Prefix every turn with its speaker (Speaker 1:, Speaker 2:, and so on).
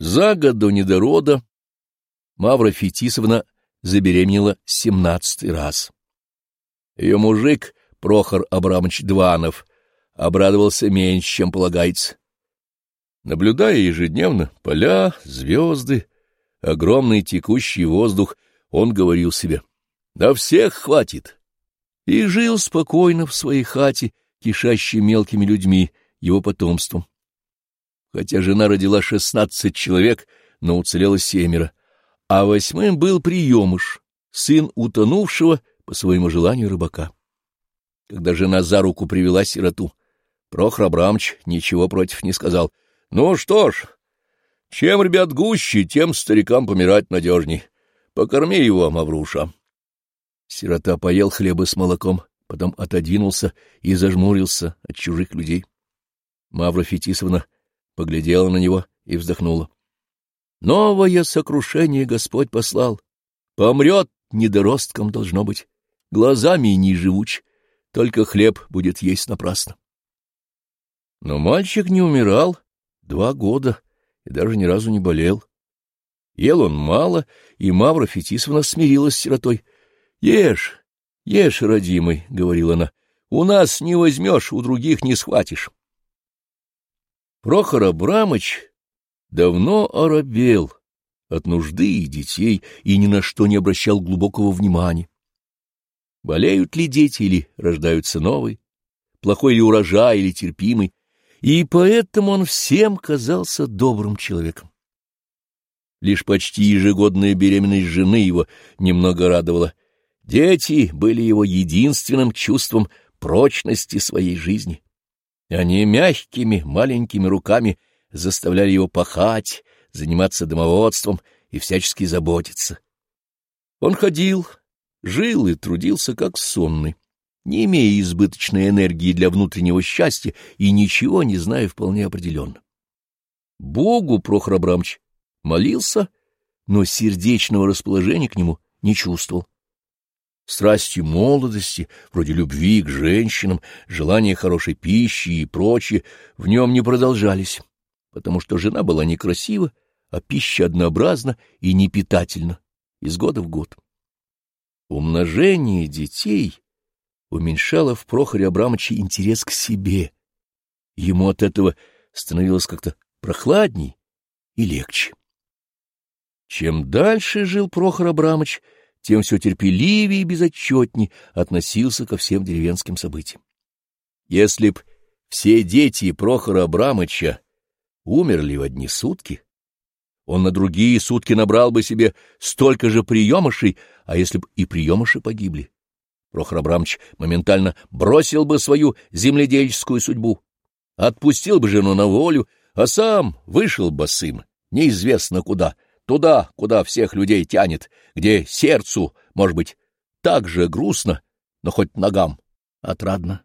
Speaker 1: За год до недорода Мавра Фетисовна забеременела семнадцатый раз. Ее мужик, Прохор Абрамович Дванов, обрадовался меньше, чем полагается. Наблюдая ежедневно поля, звезды, огромный текущий воздух, он говорил себе, «Да всех хватит!» И жил спокойно в своей хате, кишащей мелкими людьми, его потомством. Хотя жена родила шестнадцать человек, но уцелело семеро, а восьмым был приемыш, сын утонувшего по своему желанию рыбака. Когда жена за руку привела сироту, Прохор Абрамович ничего против не сказал. — Ну что ж, чем ребят гуще, тем старикам помирать надежней. Покорми его, Мавруша. Сирота поел хлеба с молоком, потом отодвинулся и зажмурился от чужих людей. Мавра Фетисовна поглядела на него и вздохнула. Новое сокрушение Господь послал. Помрет недоростком должно быть, глазами не живуч, только хлеб будет есть напрасно. Но мальчик не умирал два года и даже ни разу не болел. Ел он мало, и Мавра Фетисовна смирилась с сиротой. — Ешь, ешь, родимый, — говорила она, — у нас не возьмешь, у других не схватишь. Прохор Абрамыч давно оробел от нужды и детей и ни на что не обращал глубокого внимания. Болеют ли дети или рождаются новые, плохой ли урожай или терпимый, и поэтому он всем казался добрым человеком. Лишь почти ежегодная беременность жены его немного радовала. Дети были его единственным чувством прочности своей жизни. Они мягкими маленькими руками заставляли его пахать, заниматься домоводством и всячески заботиться. Он ходил, жил и трудился как сонный, не имея избыточной энергии для внутреннего счастья и ничего не зная вполне определенно. Богу Прохор Абрамович молился, но сердечного расположения к нему не чувствовал. Страсти молодости, вроде любви к женщинам, желания хорошей пищи и прочее, в нем не продолжались, потому что жена была некрасива, а пища однообразна и непитательна из года в год. Умножение детей уменьшало в Прохоре Абрамовиче интерес к себе. Ему от этого становилось как-то прохладней и легче. Чем дальше жил Прохор Абрамович, тем все терпеливее и безотчетней относился ко всем деревенским событиям. Если б все дети Прохора Абрамыча умерли в одни сутки, он на другие сутки набрал бы себе столько же приемышей, а если б и приемыши погибли, Прохор Абрамович моментально бросил бы свою земледельческую судьбу, отпустил бы жену на волю, а сам вышел босым, неизвестно куда — туда, куда всех людей тянет, где сердцу, может быть, так же грустно, но хоть ногам отрадно.